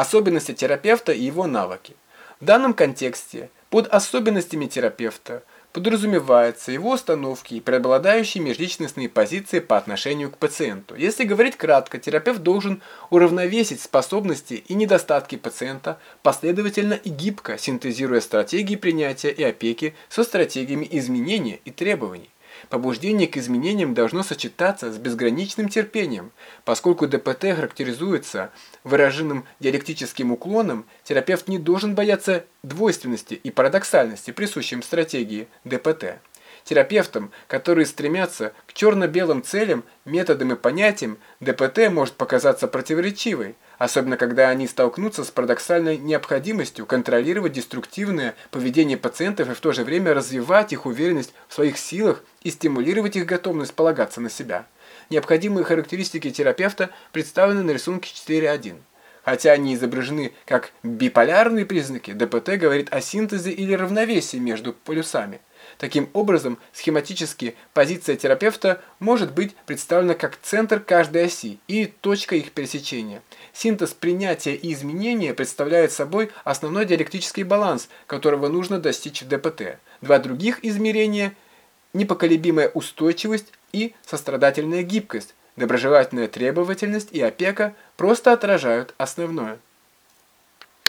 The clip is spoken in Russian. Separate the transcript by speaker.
Speaker 1: особенности терапевта и его навыки. В данном контексте под особенностями терапевта подразумеваются его установки и преобладающие межличностные позиции по отношению к пациенту. Если говорить кратко, терапевт должен уравновесить способности и недостатки пациента, последовательно и гибко синтезируя стратегии принятия и опеки со стратегиями изменения и требований. Побуждение к изменениям должно сочетаться с безграничным терпением. Поскольку ДПТ характеризуется выраженным диалектическим уклоном, терапевт не должен бояться двойственности и парадоксальности, присущим стратегии ДПТ. Терапевтам, которые стремятся к черно-белым целям, методам и понятиям, ДПТ может показаться противоречивой, особенно когда они столкнутся с парадоксальной необходимостью контролировать деструктивное поведение пациентов и в то же время развивать их уверенность в своих силах и стимулировать их готовность полагаться на себя. Необходимые характеристики терапевта представлены на рисунке 4.1. Хотя они изображены как биполярные признаки, ДПТ говорит о синтезе или равновесии между полюсами. Таким образом, схематически позиция терапевта может быть представлена как центр каждой оси и точка их пересечения. Синтез принятия и изменения представляет собой основной диалектический баланс, которого нужно достичь в ДПТ. Два других измерения – непоколебимая устойчивость и сострадательная гибкость, доброжелательная требовательность и опека просто отражают основное.